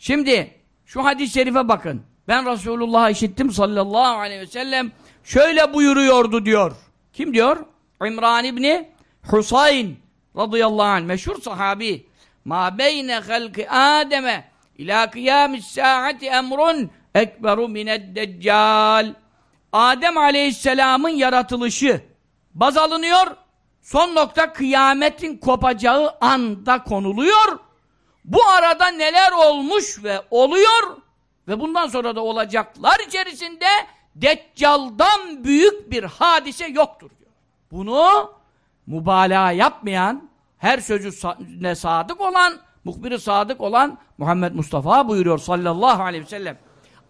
Şimdi şu hadis-i şerife bakın. Ben Resulullah'ı işittim sallallahu aleyhi ve sellem şöyle buyuruyordu diyor. Kim diyor? İmran İbni Husayn radıyallahu anh meşhur sahabi. Ma beyne halki Adem'e ila kıyamis saati emrun ekberu mined deccal. Adem aleyhisselamın yaratılışı baz alınıyor. Son nokta kıyametin kopacağı anda konuluyor. Bu arada neler olmuş ve oluyor ve bundan sonra da olacaklar içerisinde Deccal'dan büyük bir hadise yoktur diyor. Bunu mübalağa yapmayan, her sözü ne sadık olan, muhbiri sadık olan Muhammed Mustafa buyuruyor sallallahu aleyhi ve sellem.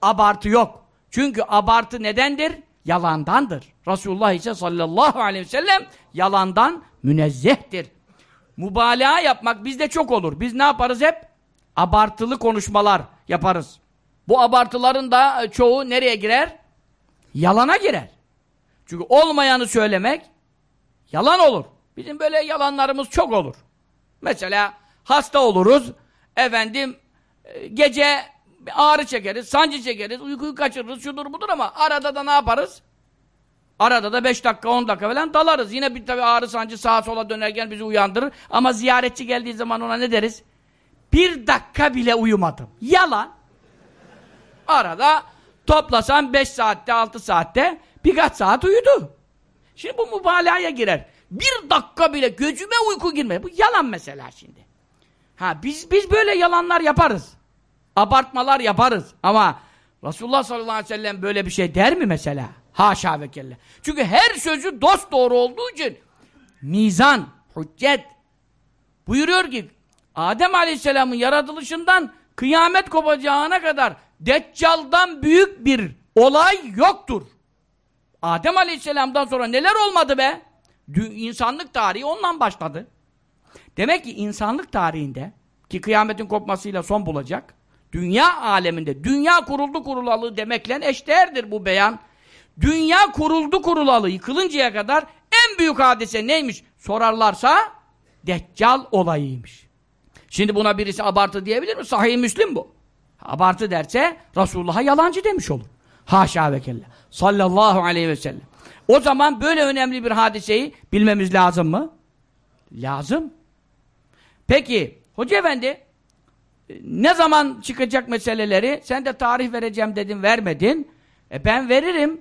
Abartı yok. Çünkü abartı nedendir? Yalandandır. Resulullah ise sallallahu aleyhi ve sellem yalandan münezzehtir. Mübalağa yapmak bizde çok olur. Biz ne yaparız hep? Abartılı konuşmalar yaparız. Bu abartıların da çoğu nereye girer? Yalana girer. Çünkü olmayanı söylemek yalan olur. Bizim böyle yalanlarımız çok olur. Mesela hasta oluruz, efendim e, gece ağrı çekeriz, sancı çekeriz, uykuyu kaçırırız, şudur budur ama arada da ne yaparız? Arada da 5 dakika 10 dakika falan dalarız. Yine bir tabi ağrı sancı sağa sola dönerken bizi uyandırır. Ama ziyaretçi geldiği zaman ona ne deriz? Bir dakika bile uyumadım. Yalan. Arada toplasan 5 saatte 6 saatte birkaç saat uyudu. Şimdi bu mübalağaya girer. Bir dakika bile gözüme uyku girmedi. Bu yalan mesela şimdi. Ha biz biz böyle yalanlar yaparız. Abartmalar yaparız. Ama Resulullah sallallahu aleyhi ve sellem böyle bir şey der mi mesela? Haşa ve kelle. Çünkü her sözü dost doğru olduğu için mizan, hüccet buyuruyor ki Adem aleyhisselamın yaratılışından kıyamet kopacağına kadar Deccal'dan büyük bir olay yoktur. Adem aleyhisselamdan sonra neler olmadı be? İnsanlık tarihi ondan başladı. Demek ki insanlık tarihinde ki kıyametin kopmasıyla son bulacak dünya aleminde dünya kuruldu kurulalı demekle eşdeğerdir bu beyan. Dünya kuruldu kurulalı yıkılıncaya kadar en büyük hadise neymiş sorarlarsa Deccal olayıymış. Şimdi buna birisi abartı diyebilir mi? Sahih Müslim bu. Abartı derse Resulullah'a yalancı demiş olur. Haşa ve kella. Sallallahu aleyhi ve sellem. O zaman böyle önemli bir hadiseyi bilmemiz lazım mı? Lazım. Peki, Hoca Efendi ne zaman çıkacak meseleleri? Sen de tarih vereceğim dedin, vermedin. E ben veririm.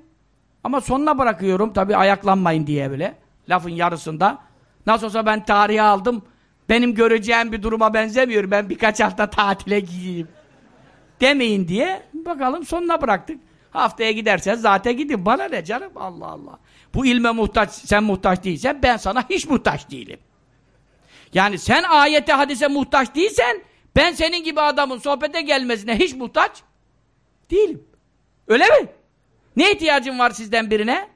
Ama sonuna bırakıyorum. Tabi ayaklanmayın diye bile. Lafın yarısında. Nasıl olsa ben tarihe aldım. Benim göreceğim bir duruma benzemiyor. Ben birkaç hafta tatile gideyim. Demeyin diye. Bakalım sonuna bıraktık. Haftaya giderseniz zaten gidin. Bana ne canım? Allah Allah. Bu ilme muhtaç, sen muhtaç değilsen ben sana hiç muhtaç değilim. Yani sen ayete hadise muhtaç değilsen ben senin gibi adamın sohbete gelmesine hiç muhtaç değilim. Öyle mi? Ne ihtiyacın var sizden birine?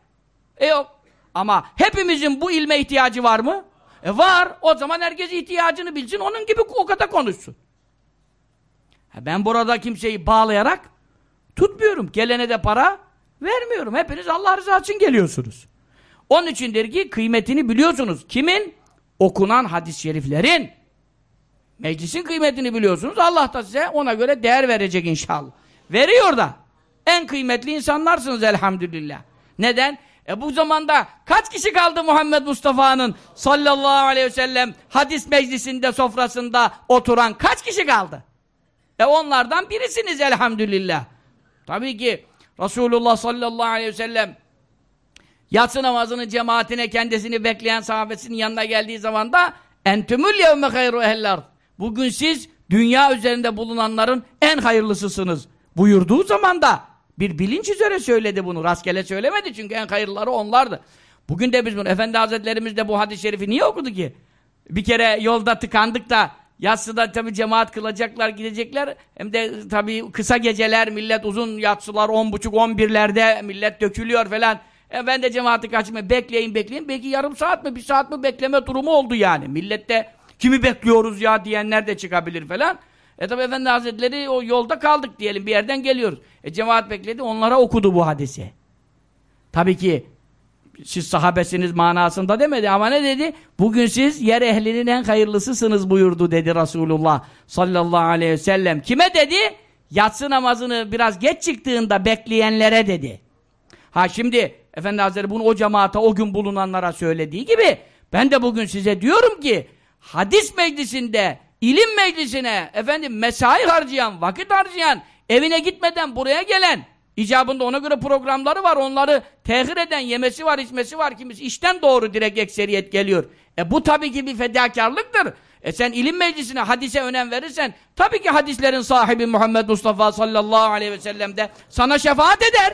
E yok. Ama hepimizin bu ilme ihtiyacı var mı? E var. O zaman herkes ihtiyacını bilsin. Onun gibi o kadar konuşsun. Ben burada kimseyi bağlayarak tutmuyorum. Gelene de para vermiyorum. Hepiniz Allah rızası için geliyorsunuz. Onun içindir ki kıymetini biliyorsunuz. Kimin? Okunan hadis-i şeriflerin. Meclisin kıymetini biliyorsunuz. Allah da size ona göre değer verecek inşallah. Veriyor da. En kıymetli insanlarsınız elhamdülillah. Neden? E bu zamanda kaç kişi kaldı Muhammed Mustafa'nın sallallahu aleyhi ve sellem hadis meclisinde sofrasında oturan kaç kişi kaldı? E onlardan birisiniz elhamdülillah. Tabii ki Resulullah sallallahu aleyhi ve sellem yatsı namazının cemaatine kendisini bekleyen sahabesinin yanına geldiği zaman da entümül yevme hayru ehler. Bugün siz dünya üzerinde bulunanların en hayırlısısınız buyurduğu zaman da bir bilinç üzere söyledi bunu. Rastgele söylemedi çünkü en hayırlıları onlardı. Bugün de biz bunu, Efendi Hazretlerimiz de bu hadis-i şerifi niye okudu ki? Bir kere yolda tıkandık da yatsıda tabi cemaat kılacaklar gidecekler. Hem de tabi kısa geceler millet uzun yatsılar on buçuk on birlerde millet dökülüyor falan. E ben de cemaati kaçmayayım bekleyin bekleyin. Belki yarım saat mi bir saat mi bekleme durumu oldu yani. Millette kimi bekliyoruz ya diyenler de çıkabilir falan. E tabi Efendi Hazretleri o yolda kaldık diyelim bir yerden geliyoruz. E cemaat bekledi onlara okudu bu hadisi. Tabii ki siz sahabesiniz manasında demedi ama ne dedi? Bugün siz yer ehlinin en hayırlısısınız buyurdu dedi Resulullah sallallahu aleyhi ve sellem. Kime dedi? Yatsı namazını biraz geç çıktığında bekleyenlere dedi. Ha şimdi Efendi Hazretleri bunu o cemaate o gün bulunanlara söylediği gibi ben de bugün size diyorum ki hadis meclisinde ilim meclisine efendim mesai harcayan, vakit harcayan, evine gitmeden buraya gelen icabında ona göre programları var. Onları tehir eden yemesi var, içmesi var. Kimisi işten doğru direkt ekseriyet geliyor. E bu tabii ki bir fedakarlıktır. E sen ilim meclisine, hadise önem verirsen tabii ki hadislerin sahibi Muhammed Mustafa sallallahu aleyhi ve sellem de sana şefaat eder.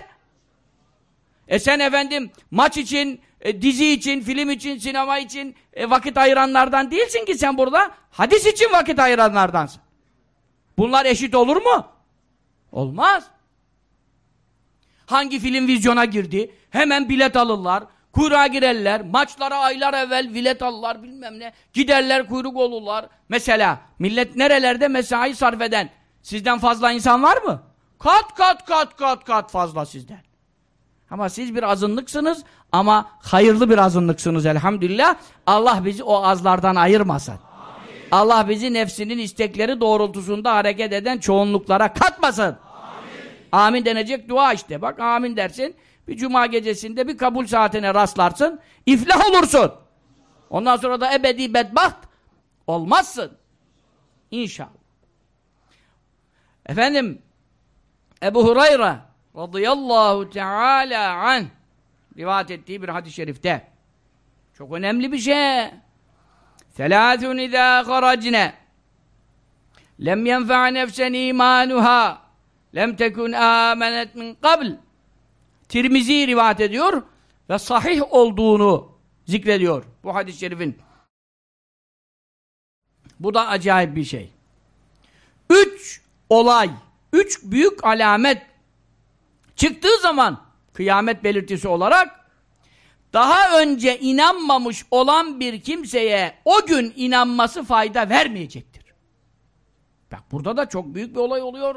E sen efendim maç için, e, dizi için, film için, sinema için e, vakit ayıranlardan değilsin ki sen burada hadis için vakit ayıranlardansın. Bunlar eşit olur mu? Olmaz. Hangi film vizyona girdi? Hemen bilet alırlar. Kuyruğa girerler. Maçlara aylar evvel bilet alırlar bilmem ne. Giderler kuyruk olurlar. Mesela millet nerelerde mesai sarf eden sizden fazla insan var mı? Kat kat kat kat kat fazla sizden. Ama siz bir azınlıksınız ama hayırlı bir azınlıksınız elhamdülillah. Allah bizi o azlardan ayırmasın. Amin. Allah bizi nefsinin istekleri doğrultusunda hareket eden çoğunluklara katmasın. Amin. amin denecek dua işte. Bak amin dersin. Bir cuma gecesinde bir kabul saatine rastlarsın. iflah olursun. Ondan sonra da ebedi bedbaht olmazsın. İnşallah. Efendim Ebu Hureyre radıyallahu teala an. Rivayet ettiği bir hadis-i şerifte. Çok önemli bir şey. Selâthun izâ haracne. Lem yenfe'a nefsen imanuha lem tekun âmenet min qabl. Tirmizi rivayet ediyor ve sahih olduğunu zikrediyor bu hadis-i şerifin. Bu da acayip bir şey. Üç olay, üç büyük alamet çıktığı zaman kıyamet belirtisi olarak daha önce inanmamış olan bir kimseye o gün inanması fayda vermeyecektir. Bak burada da çok büyük bir olay oluyor.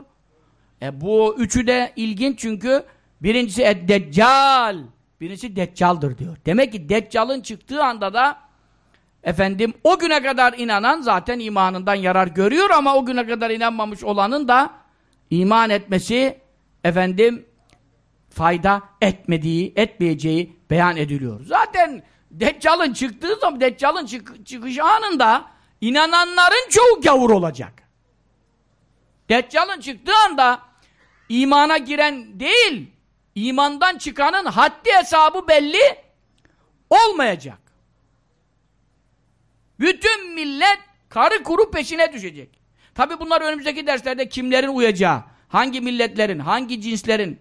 E bu üçü de ilginç çünkü birincisi Eddeccal. Birincisi Deccal'dır diyor. Demek ki Deccal'ın çıktığı anda da efendim o güne kadar inanan zaten imanından yarar görüyor ama o güne kadar inanmamış olanın da iman etmesi efendim fayda etmediği, etmeyeceği beyan ediliyor. Zaten Deccal'ın çıktığı zaman, Deccal'ın çık çıkış anında inananların çoğu gavur olacak. Deccal'ın çıktığı anda imana giren değil, imandan çıkanın haddi hesabı belli olmayacak. Bütün millet karı kuru peşine düşecek. Tabi bunlar önümüzdeki derslerde kimlerin uyacağı, hangi milletlerin, hangi cinslerin,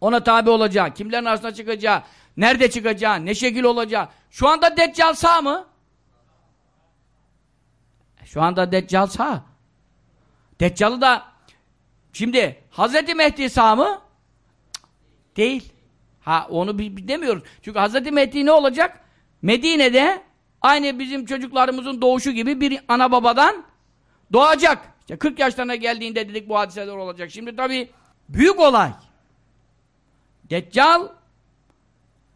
ona tabi olacağı, kimlerin arasına çıkacağı, nerede çıkacağı, ne şekil olacağı. Şu anda Deccal sağ mı? Şu anda Deccal sağ. Deccal'ı da şimdi Hazreti Mehdi sağ mı? Değil. Ha onu demiyoruz. Çünkü Hazreti Mehdi ne olacak? Medine'de aynı bizim çocuklarımızın doğuşu gibi bir ana babadan doğacak. İşte 40 yaşlarına geldiğinde dedik bu hadiseler olacak. Şimdi tabii büyük olay. Deccal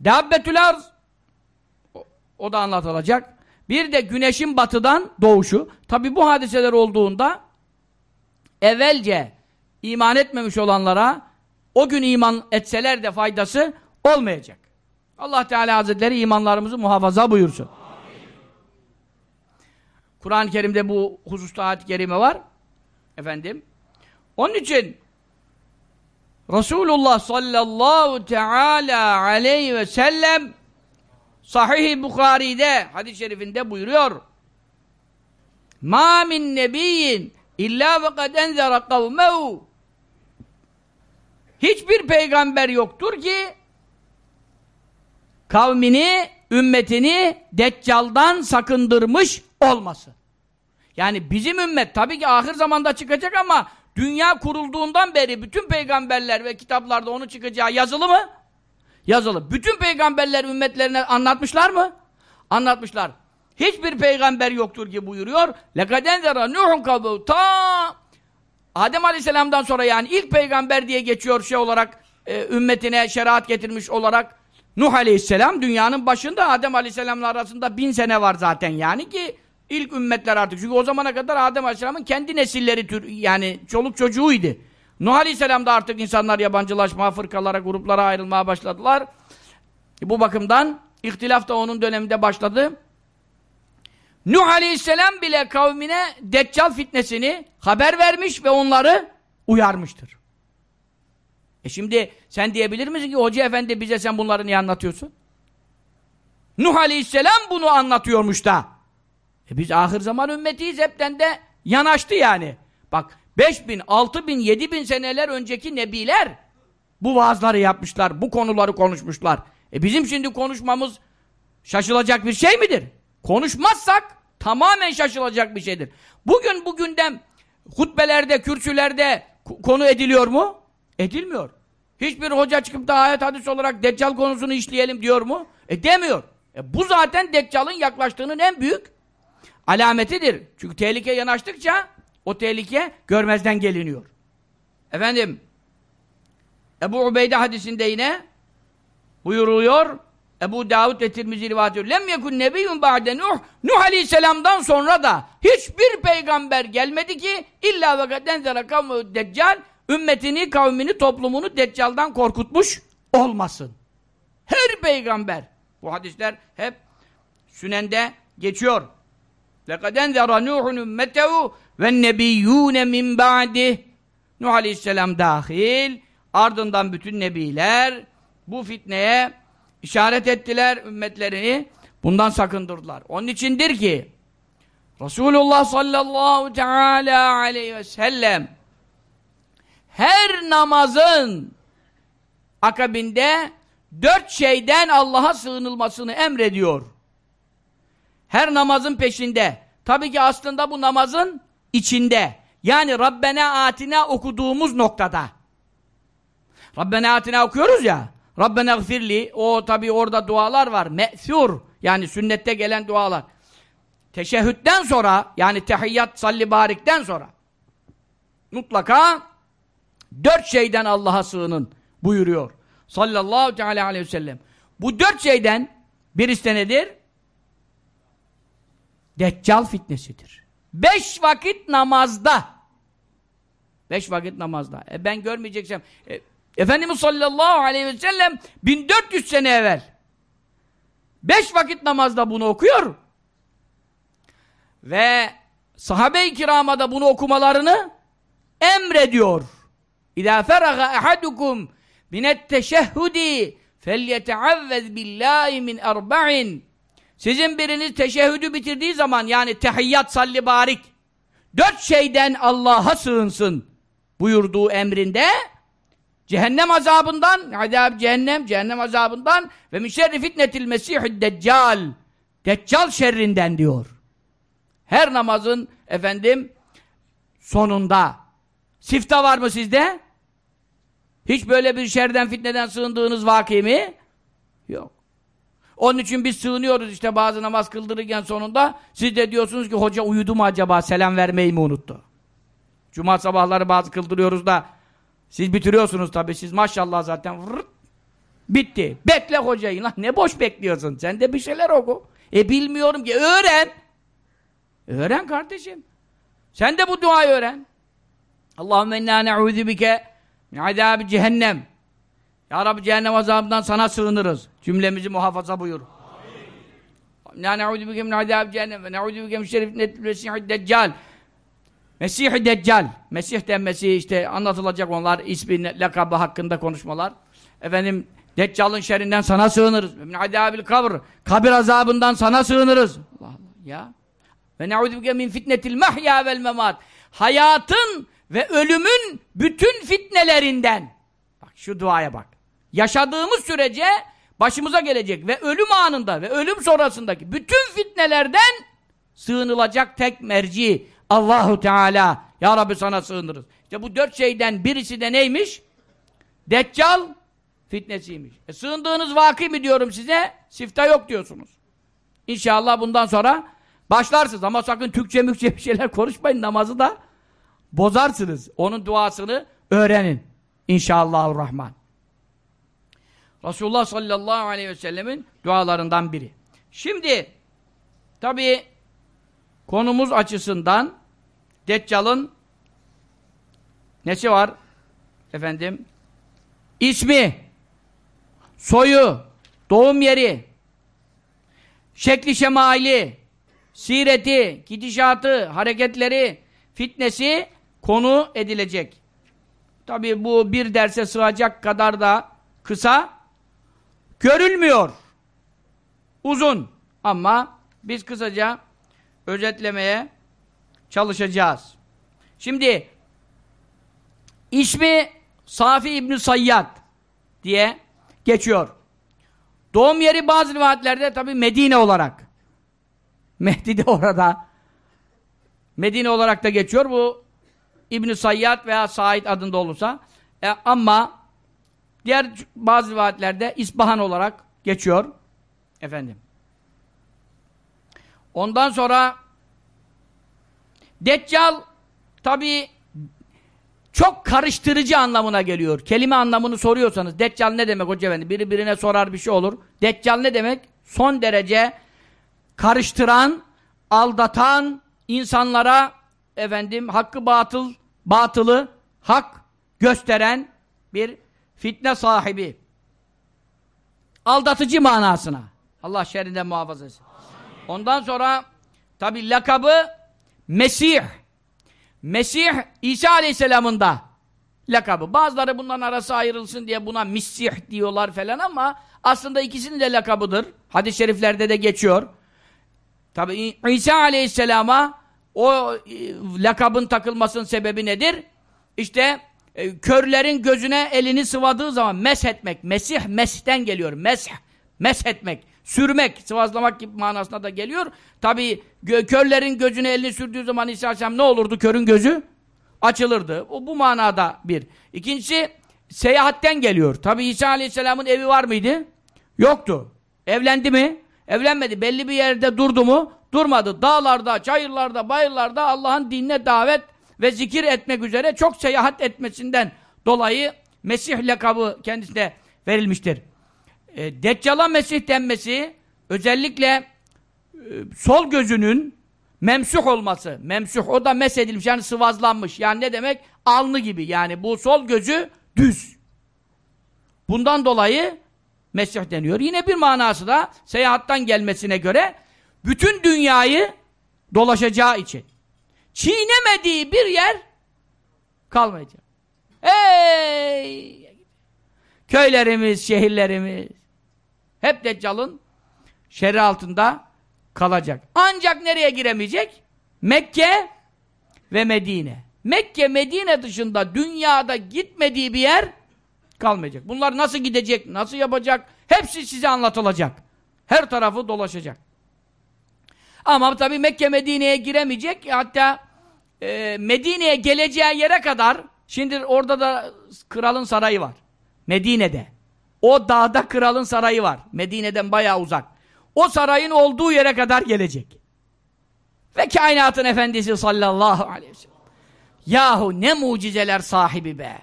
Dabbetül arz o, o da anlatılacak. Bir de güneşin batıdan doğuşu. Tabi bu hadiseler olduğunda evvelce iman etmemiş olanlara o gün iman etseler de faydası olmayacak. Allah Teala Hazretleri imanlarımızı muhafaza buyursun. Kur'an-ı Kerim'de bu hususta ayet-i kerime var. Efendim. Onun için Resulullah sallallahu teala aleyhi ve sellem Sahih-i Bukhari'de hadis-i şerifinde buyuruyor. Ma min nebiyyin illa ve kad enzera kavmehu Hiçbir peygamber yoktur ki kavmini, ümmetini Deccal'dan sakındırmış olmasın. Yani bizim ümmet tabii ki ahir zamanda çıkacak ama Dünya kurulduğundan beri bütün peygamberler ve kitaplarda onu çıkacağı yazılı mı? Yazılı. Bütün peygamberler ümmetlerine anlatmışlar mı? Anlatmışlar. Hiçbir peygamber yoktur ki buyuruyor. لَقَدْ Nuhun kabu ta Adem Aleyhisselam'dan sonra yani ilk peygamber diye geçiyor şey olarak e, ümmetine şeriat getirmiş olarak Nuh Aleyhisselam dünyanın başında Adem Aleyhisselam'la arasında bin sene var zaten yani ki ilk ümmetler artık. Çünkü o zamana kadar Adem Aleyhisselam'ın kendi nesilleri tür, yani çoluk çocuğuydu. Nuh Aleyhisselam'da artık insanlar yabancılaşma, fırkalara, gruplara ayrılmaya başladılar. Bu bakımdan ihtilaf da onun döneminde başladı. Nuh Aleyhisselam bile kavmine Deccal fitnesini haber vermiş ve onları uyarmıştır. E şimdi sen diyebilir misin ki Hoca Efendi bize sen bunları niye anlatıyorsun? Nuh Aleyhisselam bunu anlatıyormuş da. E biz ahir zaman ümmetiyiz hepten de yanaştı yani. Bak 5000, 6000, 7000 seneler önceki nebiler bu vaazları yapmışlar, bu konuları konuşmuşlar. E bizim şimdi konuşmamız şaşılacak bir şey midir? Konuşmazsak tamamen şaşılacak bir şeydir. Bugün bugünden hutbelerde, kürsülerde konu ediliyor mu? Edilmiyor. Hiçbir hoca çıkıp da ayet hadis olarak Deccal konusunu işleyelim diyor mu? E demiyor. E bu zaten Deccal'ın yaklaştığının en büyük alametidir. Çünkü tehlike yanaştıkça o tehlike görmezden geliniyor. Efendim Ebu Ubeyde hadisinde yine buyuruluyor Ebu Davud ve Tirmizi rivayet ediyor. Lem yekun nebiyyun ba'de Nuh. Nuh Aleyhisselam'dan sonra da hiçbir peygamber gelmedi ki illa ve kadden zera kavmu deccal ümmetini, kavmini, toplumunu deccaldan korkutmuş olmasın. Her peygamber. Bu hadisler hep Sünende geçiyor. لَقَدْ اَنْذَرَ نُوحٌ اُمَّتَهُ وَالنَّبِيُّونَ مِنْ بَعْدِهِ Nuh Aleyhisselam dahil, ardından bütün nebiler bu fitneye işaret ettiler ümmetlerini, bundan sakındırdılar. Onun içindir ki, Resulullah sallallahu teala aleyhi ve sellem her namazın akabinde dört şeyden Allah'a sığınılmasını emrediyor. Her namazın peşinde. Tabii ki aslında bu namazın içinde. Yani Rabbena Atina okuduğumuz noktada. Rabbena Atina okuyoruz ya. Rabbena gfirli. O tabii orada dualar var. Me'thur. Yani sünnette gelen dualar. Teşehhütten sonra yani tehiyyat salli barikten sonra mutlaka dört şeyden Allah'a sığının buyuruyor. Sallallahu teala aleyhi ve sellem. Bu dört şeyden birisi nedir? Deccal fitnesidir. Beş vakit namazda. Beş vakit namazda. E ben görmeyeceksem. E, Efendimiz sallallahu aleyhi ve sellem 1400 sene evvel beş vakit namazda bunu okuyor. Ve sahabe-i kirama da bunu okumalarını emrediyor. İzâ feraga ehadukum minet teşehhudi felyeteavvez billahi min erba'in sizin biriniz teşehhüdü bitirdiği zaman yani tehiyyat salli barik dört şeyden Allah'a sığınsın buyurduğu emrinde cehennem azabından azab cehennem cehennem azabından ve mişerri fitnetil mesihid deccal deccal şerrinden diyor. Her namazın efendim sonunda sifta var mı sizde? Hiç böyle bir şerden fitneden sığındığınız vaki mi? Yok. Onun için biz sığınıyoruz işte bazı namaz kıldırırken sonunda. Siz de diyorsunuz ki hoca uyudu mu acaba selam vermeyi mi unuttu? Cuma sabahları bazı kıldırıyoruz da siz bitiriyorsunuz tabii siz maşallah zaten vırrt, bitti. Bekle hocayı lan ne boş bekliyorsun sen de bir şeyler oku. E bilmiyorum ki öğren. Öğren kardeşim. Sen de bu duayı öğren. Allahümme inna ne'udhu bike min azâbi cehennem. Ya Rabbi cehennem azabından sana sığınırız. Cümlemizi muhafaza buyur. İnna ne'udhu bike min azâbi cehennem ve ne'udhu bike min şerif mesihid deccal. Mesih-i Deccal. Mesih denmesi işte anlatılacak onlar ismi, lakabı hakkında konuşmalar. Efendim Deccal'ın şerrinden sana sığınırız. Min azâbil kabr. Kabir azabından sana sığınırız. Allah Allah ya. Ve ne'udhu bike min fitnetil mahya vel memat. Hayatın ve ölümün bütün fitnelerinden. Bak şu duaya bak. Yaşadığımız sürece başımıza gelecek ve ölüm anında ve ölüm sonrasındaki bütün fitnelerden sığınılacak tek merci Allahu Teala. Ya Rabbi sana sığınırız. İşte bu dört şeyden birisi de neymiş? Deccal fitnesiymiş. E sığındığınız vakı mi diyorum size? Sifta yok diyorsunuz. İnşallah bundan sonra başlarsınız ama sakın Türkçe mükçe bir şeyler konuşmayın namazı da bozarsınız. Onun duasını öğrenin. İnşallahurrahman. Resulullah sallallahu aleyhi ve sellemin dualarından biri. Şimdi tabi konumuz açısından Deccal'ın nesi var? Efendim ismi, soyu, doğum yeri, şekli şemali, sireti, gidişatı, hareketleri, fitnesi konu edilecek. Tabi bu bir derse sığacak kadar da kısa görülmüyor. Uzun ama biz kısaca özetlemeye çalışacağız. Şimdi ismi Safi İbni Sayyad diye geçiyor. Doğum yeri bazı rivayetlerde tabi Medine olarak. Mehdi de orada. Medine olarak da geçiyor. Bu İbn Sayyad veya Said adında olursa. E, ama diğer bazı rivayetlerde İsbahan olarak geçiyor. Efendim. Ondan sonra Deccal tabi çok karıştırıcı anlamına geliyor. Kelime anlamını soruyorsanız Deccal ne demek hoca efendi? Biri birine sorar bir şey olur. Deccal ne demek? Son derece karıştıran, aldatan, insanlara efendim hakkı batıl, batılı hak gösteren bir fitne sahibi. Aldatıcı manasına. Allah şerrinden muhafaza etsin. Ondan sonra tabi lakabı Mesih. Mesih İsa Aleyhisselam'ın da lakabı. Bazıları bunların arası ayrılsın diye buna Misih diyorlar falan ama aslında ikisinin de lakabıdır. Hadis-i şeriflerde de geçiyor. Tabi İsa Aleyhisselam'a o e, lakabın takılmasının sebebi nedir? İşte e, körlerin gözüne elini sıvadığı zaman mesh etmek. Mesih, mesihten geliyor. Mesh, mesh etmek. Sürmek, sıvazlamak gibi manasına da geliyor. Tabi körlerin gözüne elini sürdüğü zaman İsa Aleyhisselam ne olurdu? Körün gözü açılırdı. O bu manada bir. İkincisi seyahatten geliyor. Tabi İsa Aleyhisselam'ın evi var mıydı? Yoktu. Evlendi mi? Evlenmedi. Belli bir yerde durdu mu? Durmadı. Dağlarda, çayırlarda, bayırlarda Allah'ın dinine davet ve zikir etmek üzere çok seyahat etmesinden dolayı Mesih lakabı kendisine verilmiştir. E, Deccal'a Mesih denmesi özellikle e, sol gözünün memsuh olması. Memsuh o da mesedilmiş yani sıvazlanmış. Yani ne demek? Alnı gibi yani bu sol gözü düz. Bundan dolayı Mesih deniyor. Yine bir manası da seyahattan gelmesine göre bütün dünyayı dolaşacağı için. Çiğnemediği bir yer kalmayacak. Hey! Köylerimiz, şehirlerimiz hep Deccal'ın şerri altında kalacak. Ancak nereye giremeyecek? Mekke ve Medine. Mekke, Medine dışında dünyada gitmediği bir yer kalmayacak. Bunlar nasıl gidecek, nasıl yapacak? Hepsi size anlatılacak. Her tarafı dolaşacak. Ama tabi Mekke Medine'ye giremeyecek. Hatta e, Medine'ye geleceği yere kadar şimdi orada da kralın sarayı var. Medine'de. O dağda kralın sarayı var. Medine'den bayağı uzak. O sarayın olduğu yere kadar gelecek. Ve kainatın efendisi sallallahu aleyhi ve sellem. Yahu ne mucizeler sahibi be.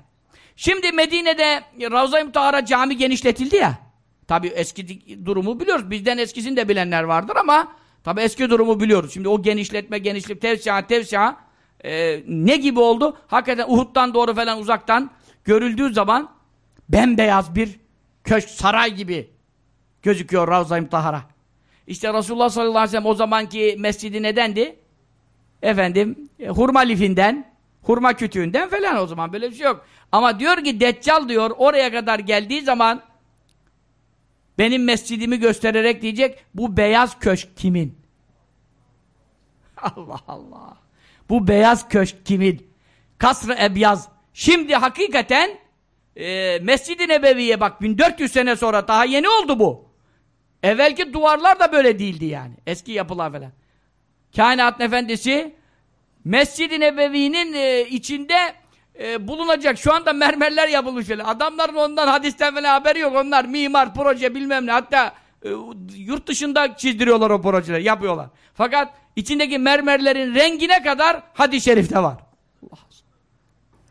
Şimdi Medine'de Ravza-i Mutahara cami genişletildi ya. Tabi eski durumu biliyoruz. Bizden eskisini de bilenler vardır ama tabi eski durumu biliyoruz. Şimdi o genişletme, genişlik, tevsiha, tevsiha e, ne gibi oldu? Hakikaten Uhud'dan doğru falan uzaktan görüldüğü zaman bembeyaz bir köşk, saray gibi gözüküyor Ravza-i Mutahara. İşte Resulullah sallallahu aleyhi ve sellem o zamanki mescidi nedendi? Efendim, e, hurma lifinden, hurma kütüğünden falan o zaman böyle bir şey yok. Ama diyor ki Deccal diyor oraya kadar geldiği zaman benim mescidimi göstererek diyecek bu beyaz köşk kimin? Allah Allah. Bu beyaz köşk kimin? Kasr-ı Ebyaz. Şimdi hakikaten e, Mescid-i Nebevi'ye bak 1400 sene sonra daha yeni oldu bu. Evvelki duvarlar da böyle değildi yani. Eski yapılar falan. Kainat Efendisi Mescid-i Nebevi'nin e, içinde e, bulunacak. Şu anda mermerler yapılmış öyle. Adamların ondan hadisten falan haberi yok. Onlar mimar, proje bilmem ne. Hatta e, yurt dışında çizdiriyorlar o projeleri, yapıyorlar. Fakat içindeki mermerlerin rengine kadar hadis-i şerifte var.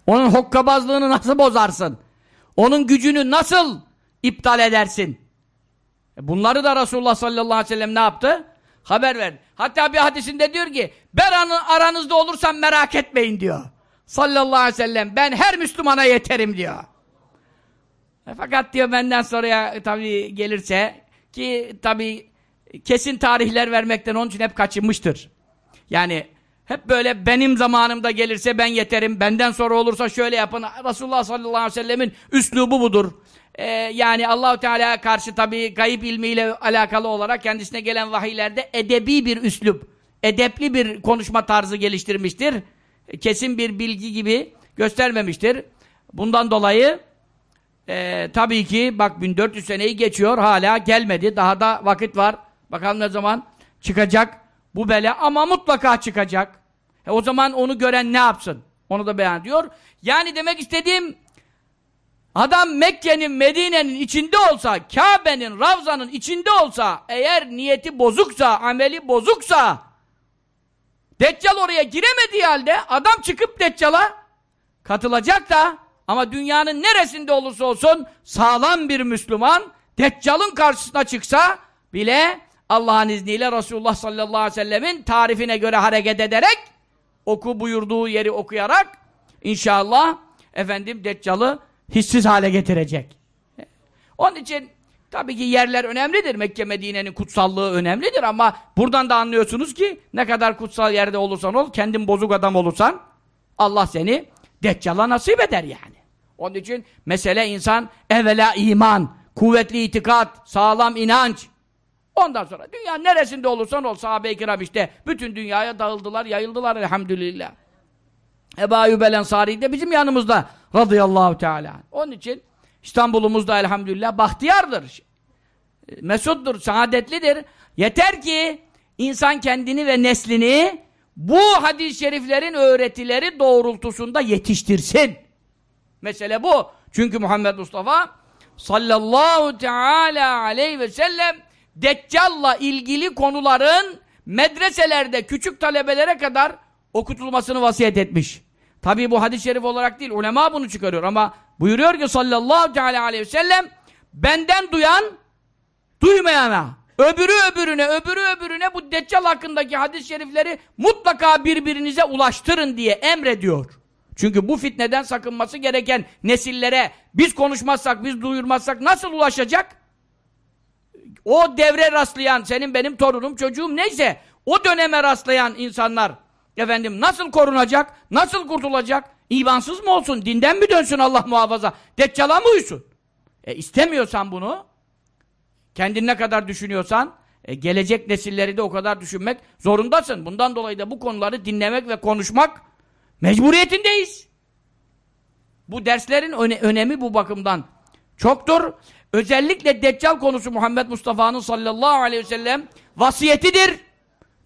Onun hokkabazlığını nasıl bozarsın? Onun gücünü nasıl iptal edersin. E bunları da Resulullah sallallahu aleyhi ve sellem ne yaptı? Haber verdi. Hatta bir hadisinde diyor ki ben aranızda olursam merak etmeyin diyor. Sallallahu aleyhi ve sellem ben her Müslümana yeterim diyor. E fakat diyor benden sonraya tabii gelirse ki tabii kesin tarihler vermekten onun için hep kaçınmıştır. Yani hep böyle benim zamanımda gelirse ben yeterim, benden sonra olursa şöyle yapın. Resulullah sallallahu aleyhi ve sellemin üslubu budur. Ee, yani Allahu Teala'ya karşı tabii gayip ilmiyle alakalı olarak kendisine gelen vahiylerde edebi bir üslup, edepli bir konuşma tarzı geliştirmiştir. Kesin bir bilgi gibi göstermemiştir. Bundan dolayı e, tabii ki bak 1400 seneyi geçiyor hala gelmedi. Daha da vakit var. Bakalım ne zaman çıkacak bu bela ama mutlaka çıkacak. E, o zaman onu gören ne yapsın? Onu da beyan diyor. Yani demek istediğim adam Mekke'nin, Medine'nin içinde olsa, Kabe'nin, Ravza'nın içinde olsa, eğer niyeti bozuksa, ameli bozuksa, Deccal oraya giremediği halde adam çıkıp Deccal'a katılacak da ama dünyanın neresinde olursa olsun sağlam bir Müslüman Deccal'ın karşısına çıksa bile Allah'ın izniyle Resulullah sallallahu aleyhi ve sellemin tarifine göre hareket ederek oku buyurduğu yeri okuyarak inşallah efendim Deccal'ı hissiz hale getirecek. Onun için tabii ki yerler önemlidir. Mekke Medine'nin kutsallığı önemlidir ama buradan da anlıyorsunuz ki ne kadar kutsal yerde olursan ol, kendin bozuk adam olursan Allah seni Deccal'a nasip eder yani. Onun için mesele insan evvela iman, kuvvetli itikat, sağlam inanç, Ondan sonra dünya neresinde olursan ol sahabe-i kiram işte bütün dünyaya dağıldılar, yayıldılar elhamdülillah. Ebu Ayyub el de bizim yanımızda radıyallahu teala. Onun için İstanbul'umuzda elhamdülillah bahtiyardır. Mesuttur, saadetlidir. Yeter ki insan kendini ve neslini bu hadis-i şeriflerin öğretileri doğrultusunda yetiştirsin. Mesele bu. Çünkü Muhammed Mustafa sallallahu teala aleyhi ve sellem Deccal'la ilgili konuların medreselerde küçük talebelere kadar okutulmasını vasiyet etmiş. Tabi bu hadis-i şerif olarak değil, ulema bunu çıkarıyor ama buyuruyor ki sallallahu aleyhi ve sellem benden duyan duymayana, öbürü öbürüne, öbürü öbürüne bu Deccal hakkındaki hadis-i şerifleri mutlaka birbirinize ulaştırın diye emrediyor. Çünkü bu fitneden sakınması gereken nesillere biz konuşmazsak, biz duyurmazsak nasıl ulaşacak? o devre rastlayan, senin benim torunum, çocuğum neyse, o döneme rastlayan insanlar, efendim nasıl korunacak, nasıl kurtulacak, imansız mı olsun, dinden mi dönsün Allah muhafaza, deccala mı uysun? E istemiyorsan bunu, kendin ne kadar düşünüyorsan, e, gelecek nesilleri de o kadar düşünmek zorundasın. Bundan dolayı da bu konuları dinlemek ve konuşmak mecburiyetindeyiz. Bu derslerin öne önemi bu bakımdan çoktur. Özellikle Deccal konusu Muhammed Mustafa'nın sallallahu aleyhi ve sellem vasiyetidir.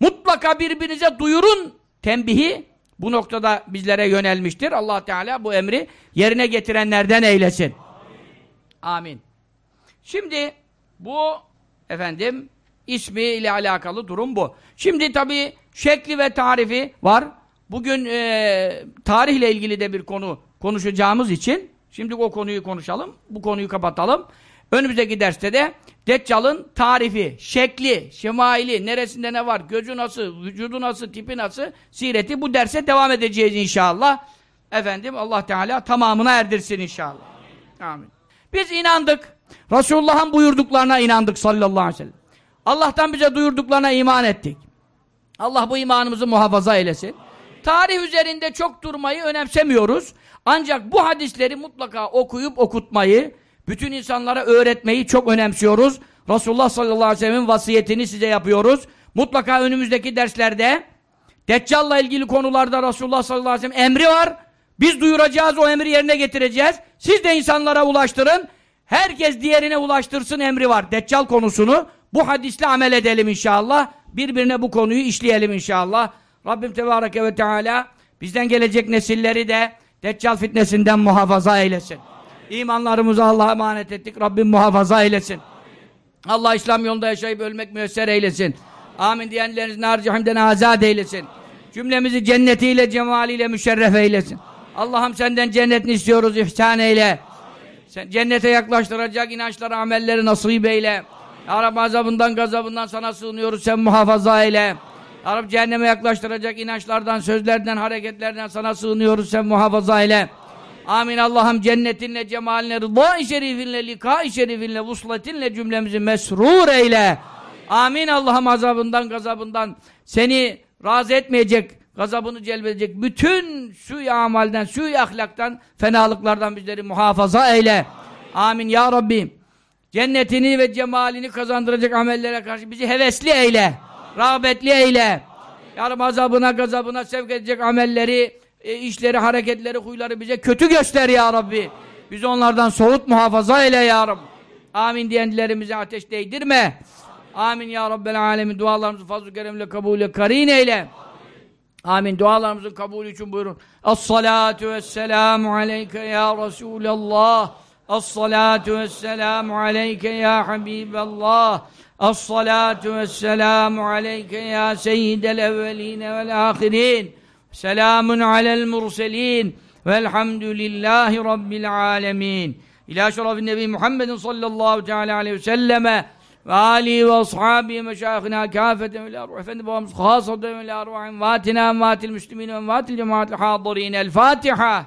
Mutlaka birbirinize duyurun tembihi bu noktada bizlere yönelmiştir. allah Teala bu emri yerine getirenlerden eylesin. Amin. Amin. Şimdi bu efendim ismi ile alakalı durum bu. Şimdi tabi şekli ve tarifi var. Bugün e, tarihle ilgili de bir konu konuşacağımız için şimdi o konuyu konuşalım. Bu konuyu kapatalım. Önümüzdeki derste de Deccal'ın tarifi, şekli, şemaili, neresinde ne var, gözü nasıl, vücudu nasıl, tipi nasıl, sireti bu derse devam edeceğiz inşallah. Efendim Allah Teala tamamına erdirsin inşallah. Amin. Biz inandık. Resulullah'ın buyurduklarına inandık sallallahu aleyhi ve sellem. Allah'tan bize duyurduklarına iman ettik. Allah bu imanımızı muhafaza eylesin. Tarih üzerinde çok durmayı önemsemiyoruz. Ancak bu hadisleri mutlaka okuyup okutmayı, bütün insanlara öğretmeyi çok önemsiyoruz. Resulullah sallallahu aleyhi ve sellem'in vasiyetini size yapıyoruz. Mutlaka önümüzdeki derslerde Deccal'la ilgili konularda Resulullah sallallahu aleyhi ve sellem emri var. Biz duyuracağız, o emri yerine getireceğiz. Siz de insanlara ulaştırın. Herkes diğerine ulaştırsın emri var. Deccal konusunu bu hadisle amel edelim inşallah. Birbirine bu konuyu işleyelim inşallah. Rabbim Tebareke ve Teala bizden gelecek nesilleri de Deccal fitnesinden muhafaza eylesin. İmanlarımızı Allah'a emanet ettik. Rabbim muhafaza eylesin. Allah İslam yolunda yaşayıp ölmek müyesser eylesin. Amin diyenleriniz nar cehennemden azat eylesin. Cümlemizi cennetiyle, cemaliyle müşerref eylesin. Allah'ım senden cennetini istiyoruz, ihsan eyle. Sen cennete yaklaştıracak inançları, amelleri nasip eyle. Ya Rabbi azabından, gazabından sana sığınıyoruz. Sen muhafaza eyle. Ya Rabbi cehenneme yaklaştıracak inançlardan, sözlerden, hareketlerden sana sığınıyoruz. Sen muhafaza eyle. Amin. Allah'ım cennetinle, cemalinle, rıdâ-i şerifinle, likâ-i şerifinle, vusletinle cümlemizi mesrur eyle. Amin. Allah'ım azabından, gazabından seni razı etmeyecek, gazabını celbedecek bütün suyu amalden, suyu ahlaktan, fenalıklardan bizleri muhafaza eyle. Amin. Ya Rabbi cennetini ve cemalini kazandıracak amellere karşı bizi hevesli eyle. Rağbetli eyle. Rabbi azabına, gazabına sevk edecek amelleri, e, işleri, hareketleri, huyları bize kötü göster ya Rabbi. Bizi onlardan soğut muhafaza eyle ya Rabbi. Amin diyenlerimize ateş değdirme. Amin ya Rabbel alemin. Dualarımızı fazl-ı keremle kabulü karin eyle. Amin. Dualarımızın kabulü için buyurun. As-salatu vesselamu aleyke ya Resulallah. As-salatu vesselamu aleyke ya Habiballah. As-salatu vesselamu aleyke ya seyyidel evveline vel ahirin. Selamun alel murselin. Velhamdülillahi rabbil alemin. İlâ şerefin Nebi Muhammedin sallallahu teala aleyhi ve selleme ve alihi ve ashabihi meşayihina kâfeten ve arvah efendi babamız khâsaten ve arvah envâtina envâtil müslümîn ve envâtil cemaatil hâdırîn el Fatiha